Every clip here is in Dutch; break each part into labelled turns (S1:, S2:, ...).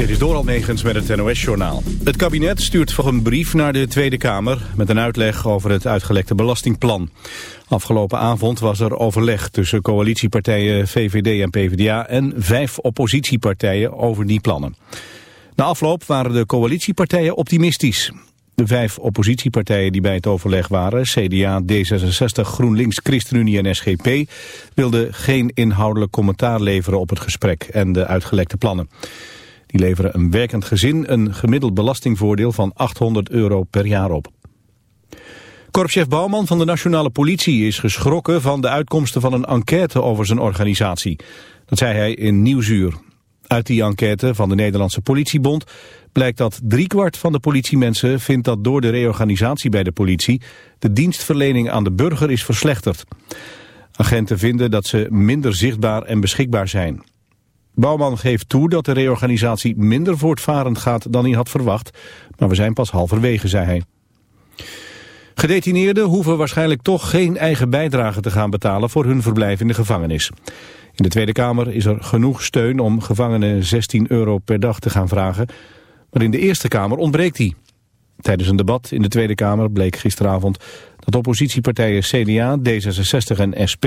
S1: Dit is Doral Negens met het NOS-journaal. Het kabinet stuurt voor een brief naar de Tweede Kamer... met een uitleg over het uitgelekte belastingplan. Afgelopen avond was er overleg tussen coalitiepartijen VVD en PvdA... en vijf oppositiepartijen over die plannen. Na afloop waren de coalitiepartijen optimistisch. De vijf oppositiepartijen die bij het overleg waren, CDA, D66, GroenLinks, ChristenUnie en SGP, wilden geen inhoudelijk commentaar leveren op het gesprek en de uitgelekte plannen. Die leveren een werkend gezin een gemiddeld belastingvoordeel van 800 euro per jaar op. Korpschef Bouwman van de Nationale Politie is geschrokken van de uitkomsten van een enquête over zijn organisatie. Dat zei hij in Nieuwsuur. Uit die enquête van de Nederlandse Politiebond blijkt dat driekwart van de politiemensen vindt dat door de reorganisatie bij de politie de dienstverlening aan de burger is verslechterd. Agenten vinden dat ze minder zichtbaar en beschikbaar zijn. Bouwman geeft toe dat de reorganisatie minder voortvarend gaat dan hij had verwacht, maar we zijn pas halverwege, zei hij. Gedetineerden hoeven waarschijnlijk toch geen eigen bijdrage te gaan betalen voor hun verblijf in de gevangenis. In de Tweede Kamer is er genoeg steun om gevangenen 16 euro per dag te gaan vragen, maar in de Eerste Kamer ontbreekt die. Tijdens een debat in de Tweede Kamer bleek gisteravond dat oppositiepartijen CDA, D66 en SP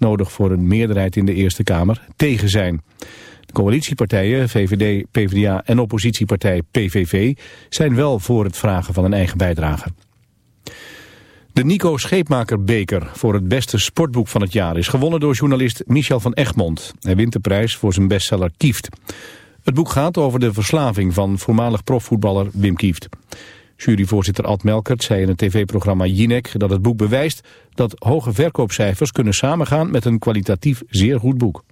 S1: nodig voor een meerderheid in de Eerste Kamer tegen zijn. De coalitiepartijen, VVD, PvdA en oppositiepartij PVV zijn wel voor het vragen van een eigen bijdrage. De Nico Scheepmaker Beker voor het beste sportboek van het jaar is gewonnen door journalist Michel van Egmond. Hij wint de prijs voor zijn bestseller Kieft. Het boek gaat over de verslaving van voormalig profvoetballer Wim Kieft. Juryvoorzitter Ad Melkert zei in het tv-programma Jinek dat het boek bewijst dat hoge verkoopcijfers kunnen samengaan met een kwalitatief zeer goed boek.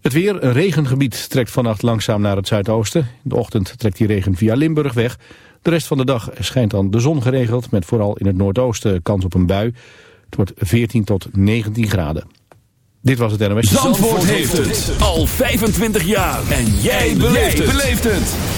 S1: Het weer, een regengebied trekt vannacht langzaam naar het zuidoosten. In de ochtend trekt die regen via Limburg weg. De rest van de dag schijnt dan de zon geregeld met vooral in het noordoosten kans op een bui. Het wordt 14 tot 19 graden. Dit was het NOS.
S2: Zandvoort, Zandvoort heeft het al 25 jaar. En jij beleeft het.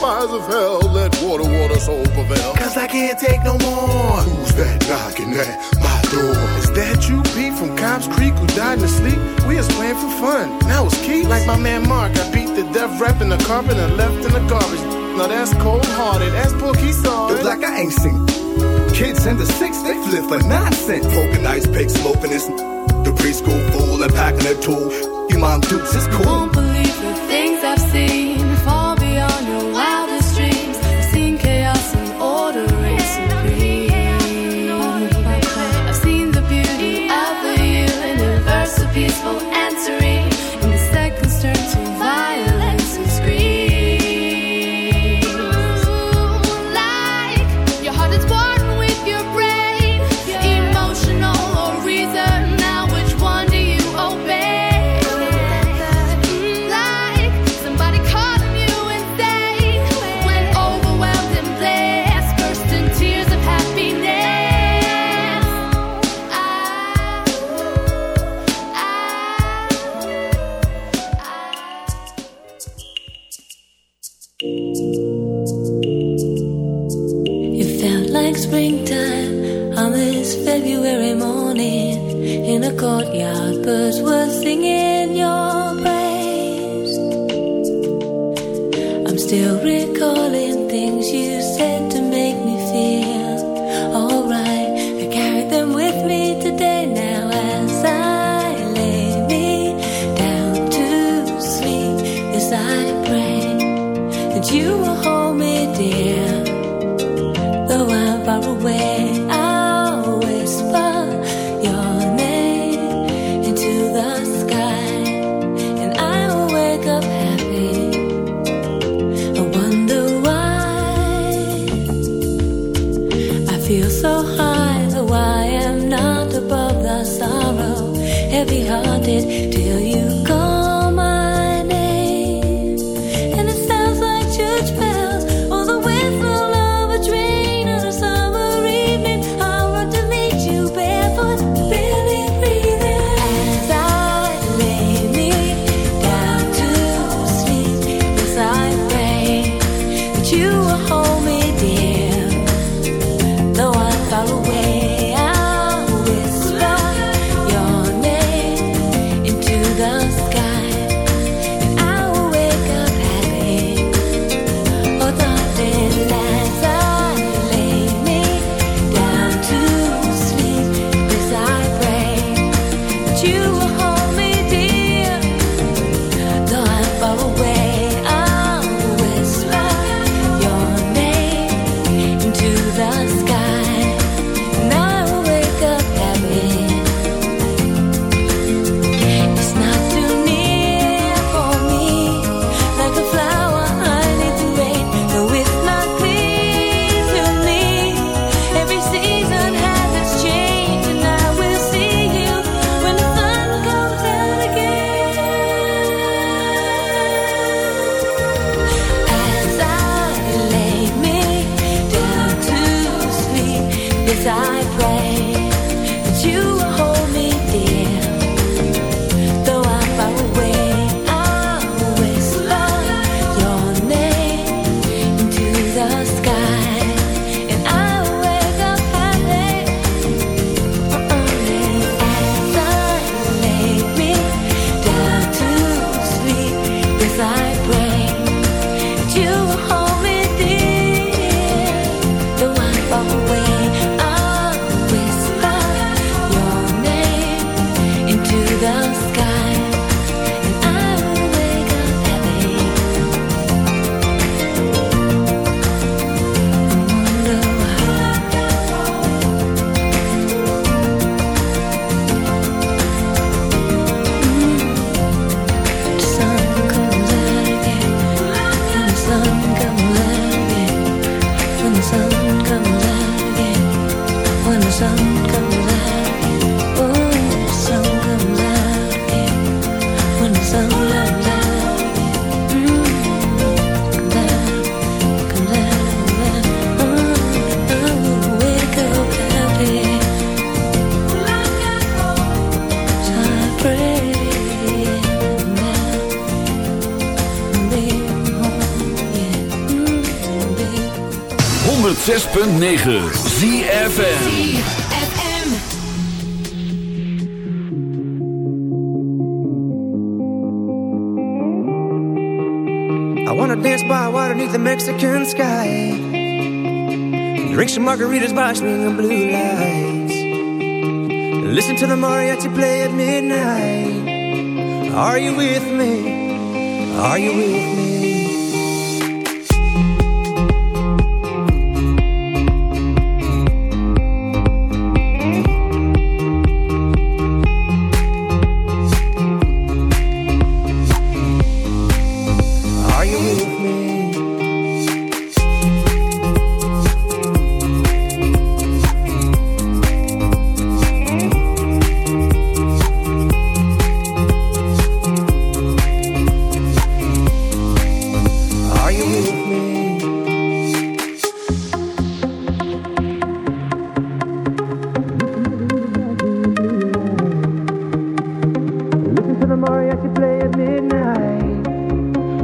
S3: Fires of hell. Let water, water, soul prevail.
S4: Cause I can't take no more.
S3: Who's that knocking at my door? Is that you, Pete, from Cobb's Creek, who died in his sleep? We was playing for fun. Now it's Keith.
S4: Like my man Mark, I beat the death rap in the carpet and left in the garbage. Now that's cold hearted. That's Pookie Star.
S5: The black I ain't seen. Kids in the six, they flip for nonsense. Poking ice pick, smoking this. The preschool fool and packing a tool. You mom dukes is cool.
S6: Won't believe the things I've seen
S7: 106.9 ZFM.
S2: I wanna dance by water beneath the Mexican sky. Drink some margaritas by swinging blue lights. Listen to the mariachi play at midnight. Are you with me? Are you with me?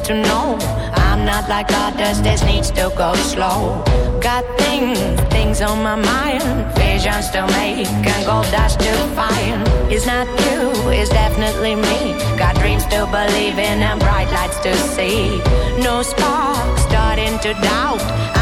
S8: To know. I'm not like others, this needs to go slow. Got things, things on my mind. Visions to make and gold dust to find. It's not you, it's definitely me. Got dreams to believe in and bright lights to see. No spark, starting to doubt.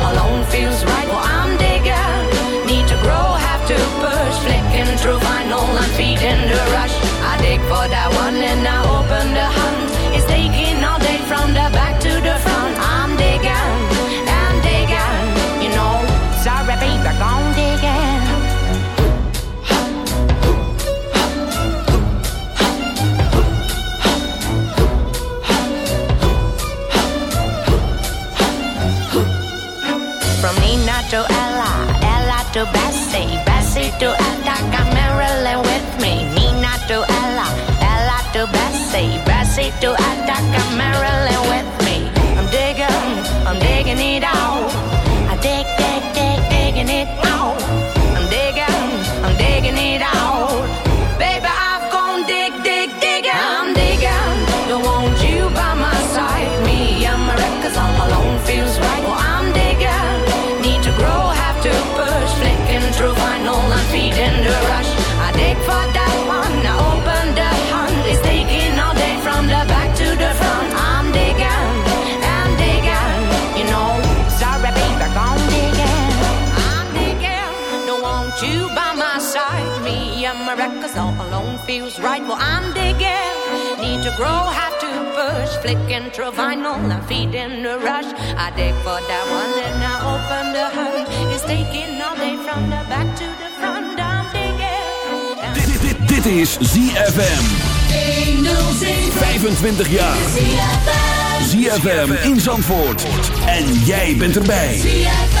S8: pasito hasta acá feels right. Well, I'm digging. Need to grow, have to push. Flicking through vinyl, I'm feeding the rush. I dig for that one, and I open the hood. It's taking all day from the back to the front. I'm digging.
S7: Dit, dit, dit, dit is ZFM. 25 jaar. ZFM in Zandvoort. En jij bent erbij.
S2: Als